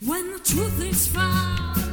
When the truth is found.